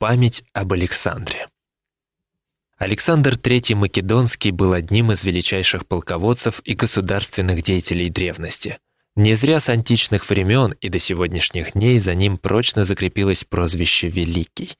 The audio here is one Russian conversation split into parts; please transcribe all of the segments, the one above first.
Память об Александре. Александр III Македонский был одним из величайших полководцев и государственных деятелей древности. Не зря с античных времен и до сегодняшних дней за ним прочно закрепилось прозвище «Великий».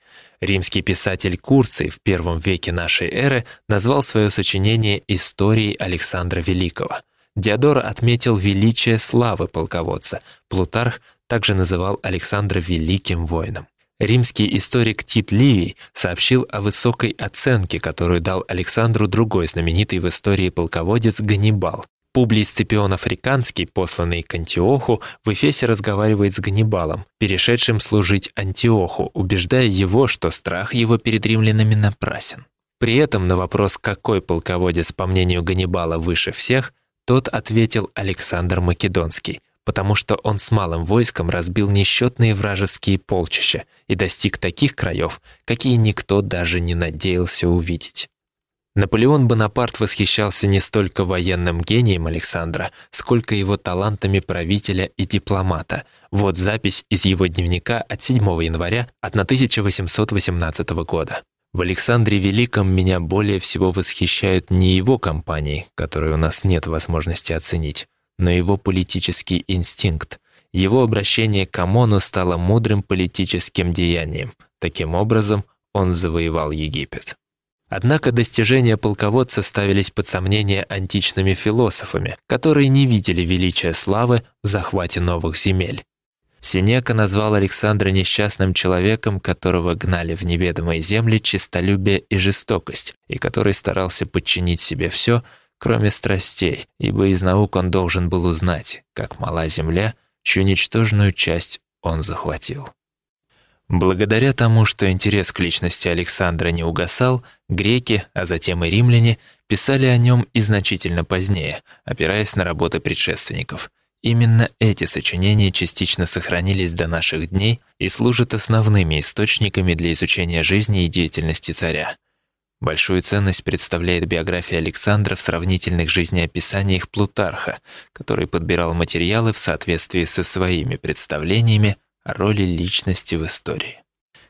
Римский писатель Курций в первом веке нашей эры назвал свое сочинение «Историей Александра Великого». Диодор отметил величие славы полководца, Плутарх также называл Александра великим воином. Римский историк Тит Ливий сообщил о высокой оценке, которую дал Александру другой знаменитый в истории полководец Ганнибал. Публий Сципион Африканский, посланный к Антиоху, в Эфесе разговаривает с Ганнибалом, перешедшим служить Антиоху, убеждая его, что страх его перед римлянами напрасен. При этом на вопрос, какой полководец, по мнению Ганнибала, выше всех, тот ответил Александр Македонский, потому что он с малым войском разбил несчетные вражеские полчища и достиг таких краев, какие никто даже не надеялся увидеть. Наполеон Бонапарт восхищался не столько военным гением Александра, сколько его талантами правителя и дипломата. Вот запись из его дневника от 7 января 1818 года. В Александре Великом меня более всего восхищают не его компании, которые у нас нет возможности оценить, но его политический инстинкт. Его обращение к ОМОНу стало мудрым политическим деянием. Таким образом, он завоевал Египет. Однако достижения полководца ставились под сомнение античными философами, которые не видели величия славы в захвате новых земель. Синека назвал Александра несчастным человеком, которого гнали в неведомые земли честолюбие и жестокость, и который старался подчинить себе все, кроме страстей, ибо из наук он должен был узнать, как мала земля, чью ничтожную часть он захватил. Благодаря тому, что интерес к личности Александра не угасал, греки, а затем и римляне, писали о нем и значительно позднее, опираясь на работы предшественников. Именно эти сочинения частично сохранились до наших дней и служат основными источниками для изучения жизни и деятельности царя. Большую ценность представляет биография Александра в сравнительных жизнеописаниях Плутарха, который подбирал материалы в соответствии со своими представлениями о роли личности в истории.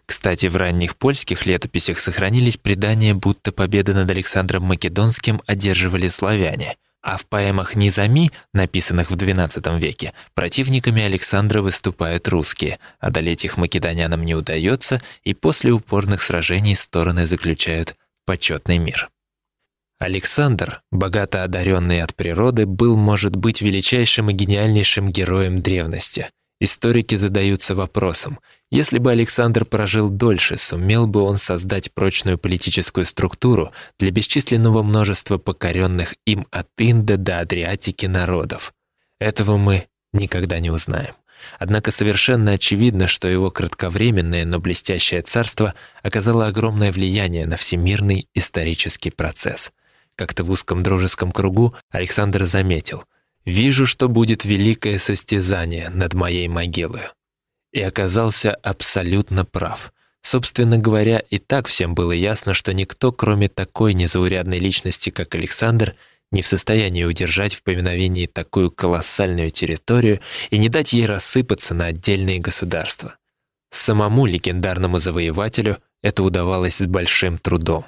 Кстати, в ранних польских летописях сохранились предания, будто победы над Александром Македонским одерживали славяне, а в поэмах Низами, написанных в XII веке, противниками Александра выступают русские, одолеть их македонянам не удается, и после упорных сражений стороны заключают почетный мир. Александр, богато одаренный от природы, был, может быть, величайшим и гениальнейшим героем древности – Историки задаются вопросом, если бы Александр прожил дольше, сумел бы он создать прочную политическую структуру для бесчисленного множества покоренных им от Инда до Адриатики народов? Этого мы никогда не узнаем. Однако совершенно очевидно, что его кратковременное, но блестящее царство оказало огромное влияние на всемирный исторический процесс. Как-то в узком дружеском кругу Александр заметил – Вижу, что будет великое состязание над моей могилой. И оказался абсолютно прав. Собственно говоря, и так всем было ясно, что никто, кроме такой незаурядной личности, как Александр, не в состоянии удержать в поминовении такую колоссальную территорию и не дать ей рассыпаться на отдельные государства. Самому легендарному завоевателю это удавалось с большим трудом.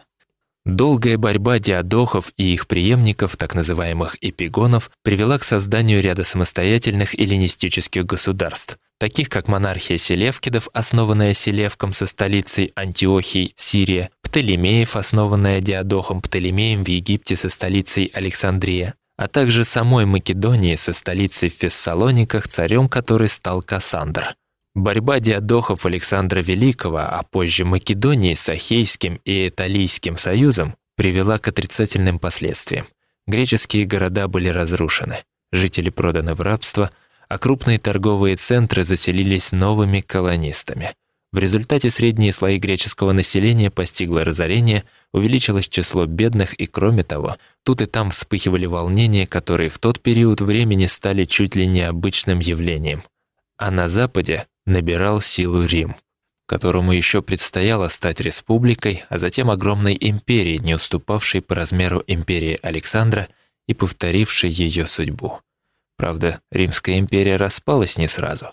Долгая борьба диадохов и их преемников, так называемых эпигонов, привела к созданию ряда самостоятельных эллинистических государств, таких как монархия Селевкидов, основанная Селевком со столицей Антиохией, Сирия, Птолемеев, основанная Диадохом Птолемеем в Египте со столицей Александрия, а также самой Македонии со столицей в Фессалониках, царем которой стал Кассандр. Борьба диадохов Александра Великого, а позже Македонии с Ахейским и Италийским союзом привела к отрицательным последствиям. Греческие города были разрушены, жители проданы в рабство, а крупные торговые центры заселились новыми колонистами. В результате средние слои греческого населения постигло разорение, увеличилось число бедных и, кроме того, тут и там вспыхивали волнения, которые в тот период времени стали чуть ли не обычным явлением. А на Западе набирал силу Рим, которому еще предстояло стать республикой, а затем огромной империей, не уступавшей по размеру империи Александра и повторившей ее судьбу. Правда, Римская империя распалась не сразу,